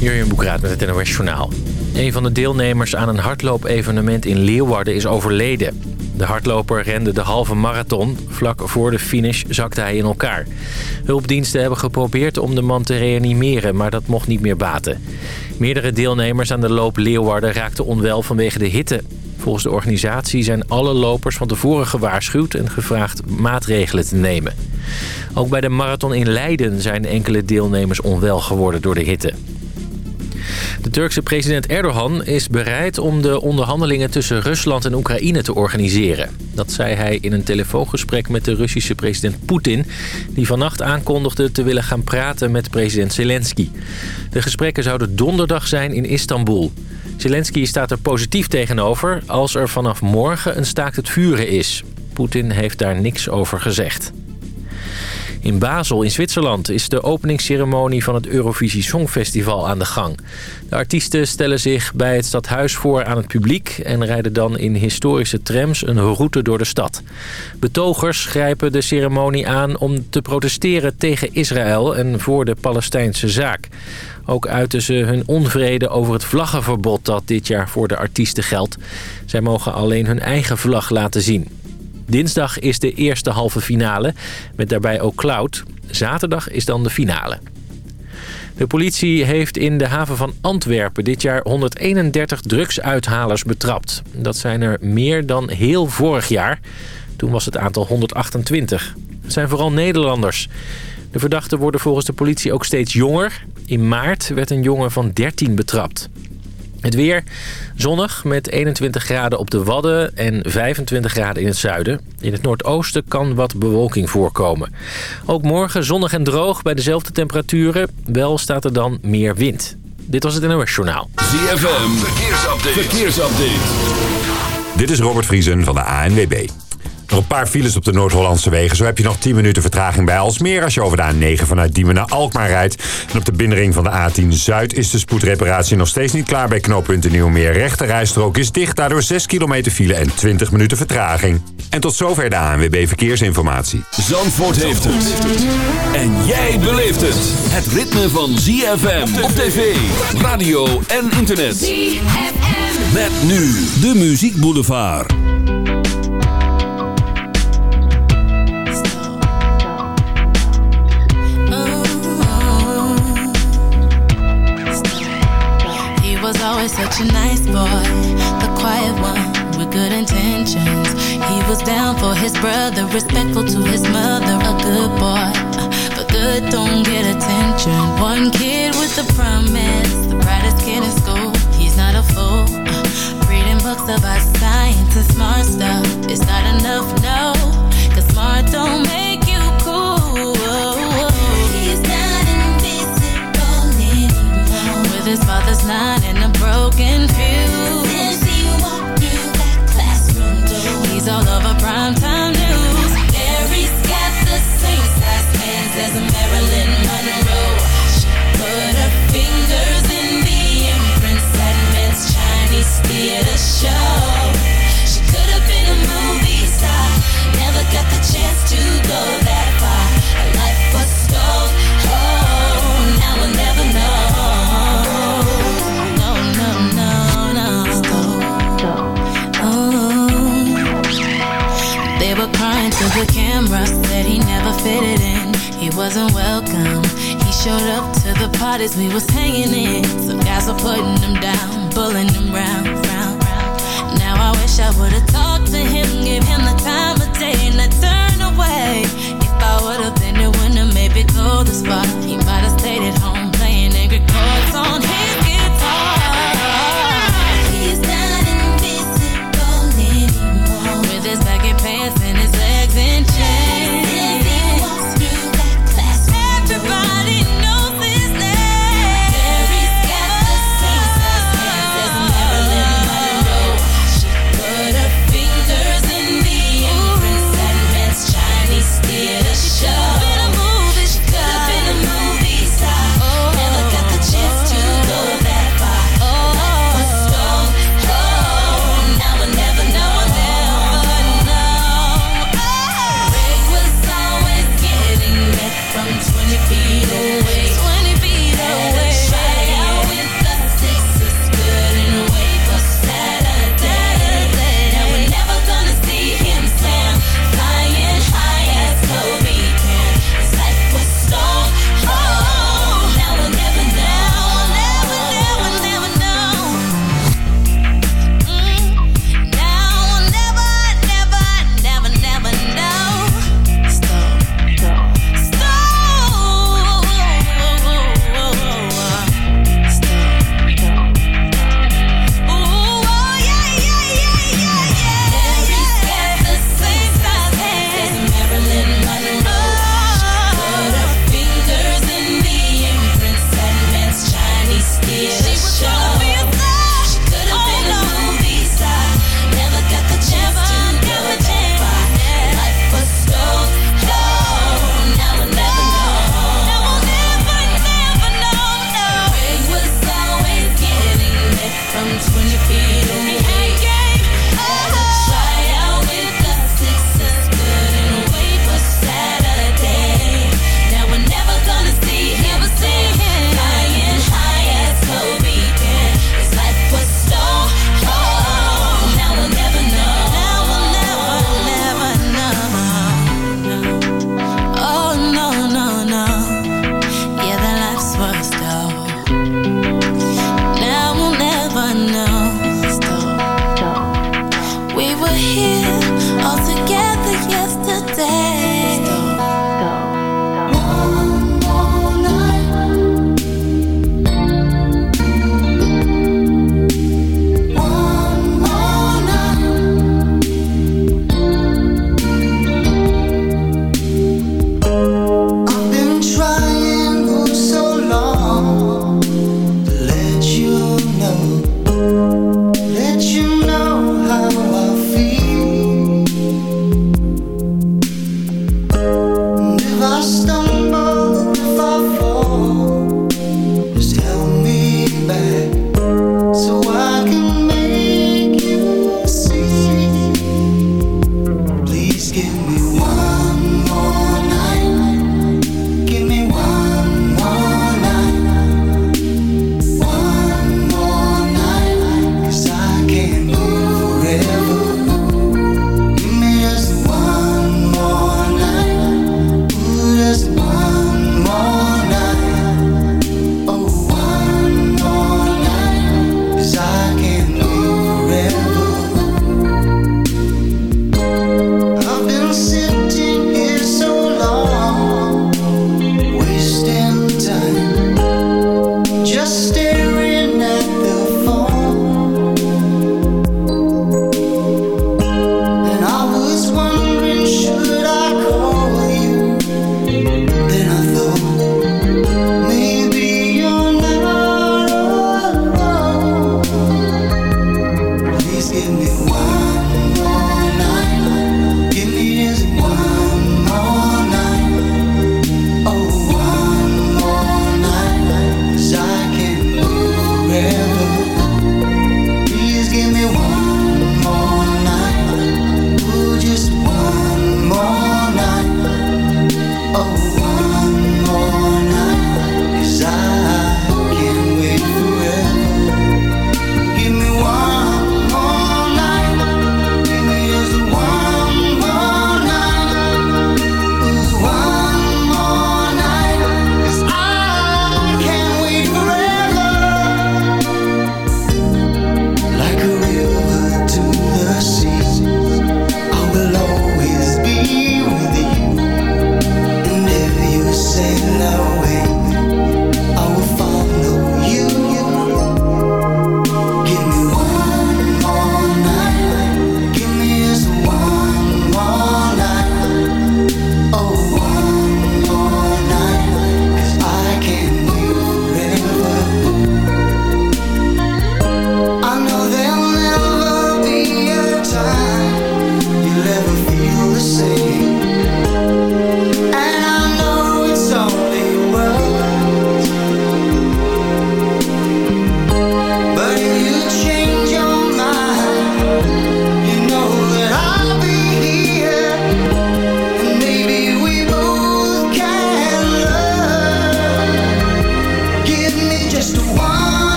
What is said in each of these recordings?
Jurjen Boekraat met het NOS Journaal. Een van de deelnemers aan een hardloopevenement in Leeuwarden is overleden. De hardloper rende de halve marathon. Vlak voor de finish zakte hij in elkaar. Hulpdiensten hebben geprobeerd om de man te reanimeren, maar dat mocht niet meer baten. Meerdere deelnemers aan de loop Leeuwarden raakten onwel vanwege de hitte. Volgens de organisatie zijn alle lopers van tevoren gewaarschuwd en gevraagd maatregelen te nemen. Ook bij de marathon in Leiden zijn enkele deelnemers onwel geworden door de hitte. De Turkse president Erdogan is bereid om de onderhandelingen tussen Rusland en Oekraïne te organiseren. Dat zei hij in een telefoongesprek met de Russische president Poetin... die vannacht aankondigde te willen gaan praten met president Zelensky. De gesprekken zouden donderdag zijn in Istanbul. Zelensky staat er positief tegenover als er vanaf morgen een staakt het vuren is. Poetin heeft daar niks over gezegd. In Basel in Zwitserland is de openingsceremonie van het Eurovisie Songfestival aan de gang. De artiesten stellen zich bij het stadhuis voor aan het publiek... en rijden dan in historische trams een route door de stad. Betogers grijpen de ceremonie aan om te protesteren tegen Israël... en voor de Palestijnse zaak. Ook uiten ze hun onvrede over het vlaggenverbod dat dit jaar voor de artiesten geldt. Zij mogen alleen hun eigen vlag laten zien. Dinsdag is de eerste halve finale, met daarbij ook Cloud. Zaterdag is dan de finale. De politie heeft in de haven van Antwerpen dit jaar 131 drugsuithalers betrapt. Dat zijn er meer dan heel vorig jaar. Toen was het aantal 128. Het zijn vooral Nederlanders. De verdachten worden volgens de politie ook steeds jonger. In maart werd een jongen van 13 betrapt. Het weer zonnig met 21 graden op de Wadden en 25 graden in het zuiden. In het noordoosten kan wat bewolking voorkomen. Ook morgen zonnig en droog bij dezelfde temperaturen. Wel staat er dan meer wind. Dit was het NOS Journaal. ZFM, verkeersupdate. verkeersupdate. Dit is Robert Vriesen van de ANWB. Nog een paar files op de Noord-Hollandse wegen. Zo heb je nog 10 minuten vertraging bij Alsmeer als je over de A9 vanuit Diemen naar Alkmaar rijdt. En op de binnenring van de A10 Zuid is de spoedreparatie nog steeds niet klaar bij knooppunt Nieuwmeer. Rechte rijstrook is dicht, daardoor 6 kilometer file en 20 minuten vertraging. En tot zover de ANWB Verkeersinformatie. Zandvoort heeft het. En jij beleeft het. Het ritme van ZFM op tv, radio en internet. ZFM. Met nu de Muziek Boulevard. Always such a nice boy, the quiet one with good intentions. He was down for his brother, respectful to his mother, a good boy. But good don't get attention. One kid with a promise, the brightest kid in school. He's not a fool. Reading books about science and smart stuff. It's not enough, no. Cause smart don't make his father's nine and a broken fuse. He walked through that classroom door, he's all over primetime news. Mary's got the same size hands as Marilyn Monroe. She put her fingers in the imprints that Mann's Chinese theater show. She could have been a movie star, never got the chance to go to the camera, said he never fitted in. He wasn't welcome. He showed up to the parties we was hanging in. Some guys were putting him down, pulling him round, round, round. Now I wish I would've talked to him, give him the time of day, and I turn away. If I would've been the winner, maybe go the spot. He might've stayed at home playing angry chords on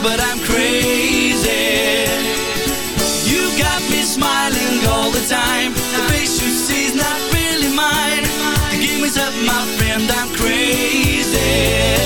but I'm crazy. You got me smiling all the time. The face you see is not really mine. Give me up my friend I'm crazy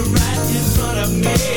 right in front of me.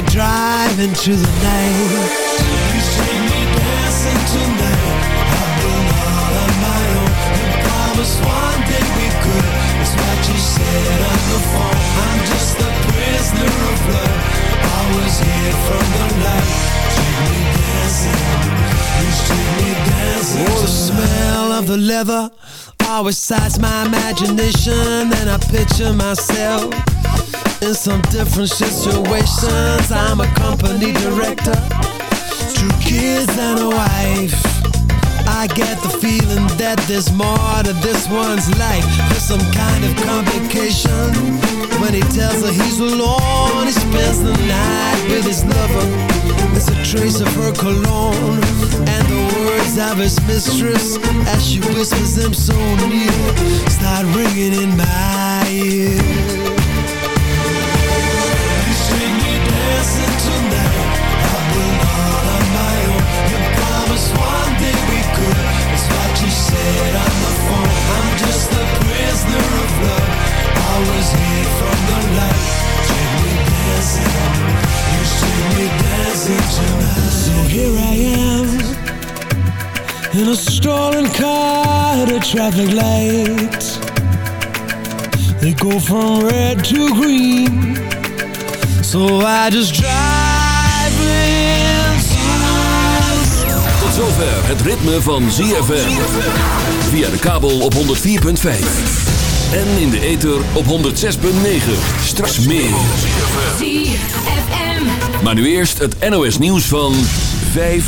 We drive into the night. You see me dancing tonight. I've been all on my own. You promised one day we could. It's what you said on the phone. I'm just a prisoner of love. Always here from the light. Take me dancing. You see me dancing. Oh, the smell of the leather always excites my imagination. And I picture myself in some different situations. I'm a company director, two kids and a wife. I get the feeling that there's more to this one's life. There's some kind of complication when he tells her he's alone. He spends the night with his lover. There's a trace of her cologne and the words of his mistress as she whispers them so near. Start ringing in my ear. You see me dancing tonight. I've been all on my own. You promised one day we could. It's what you said on the phone. I'm just a prisoner of love. Always here from the light. Take me dancing. You see me dancing. So here I am. In a stolen car at a traffic light. They go from red to green. So I just drive Tot zover het ritme van ZFM. Via de kabel op 104.5. En in de ether op 106.9. Straks meer. Maar nu eerst het NOS nieuws van 5